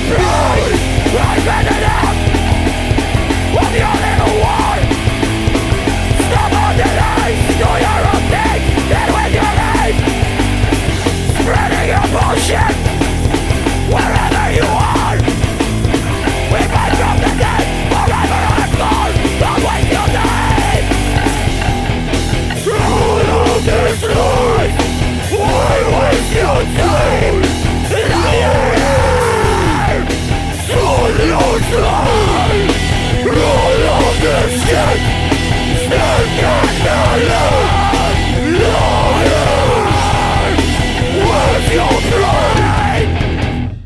free I've had enough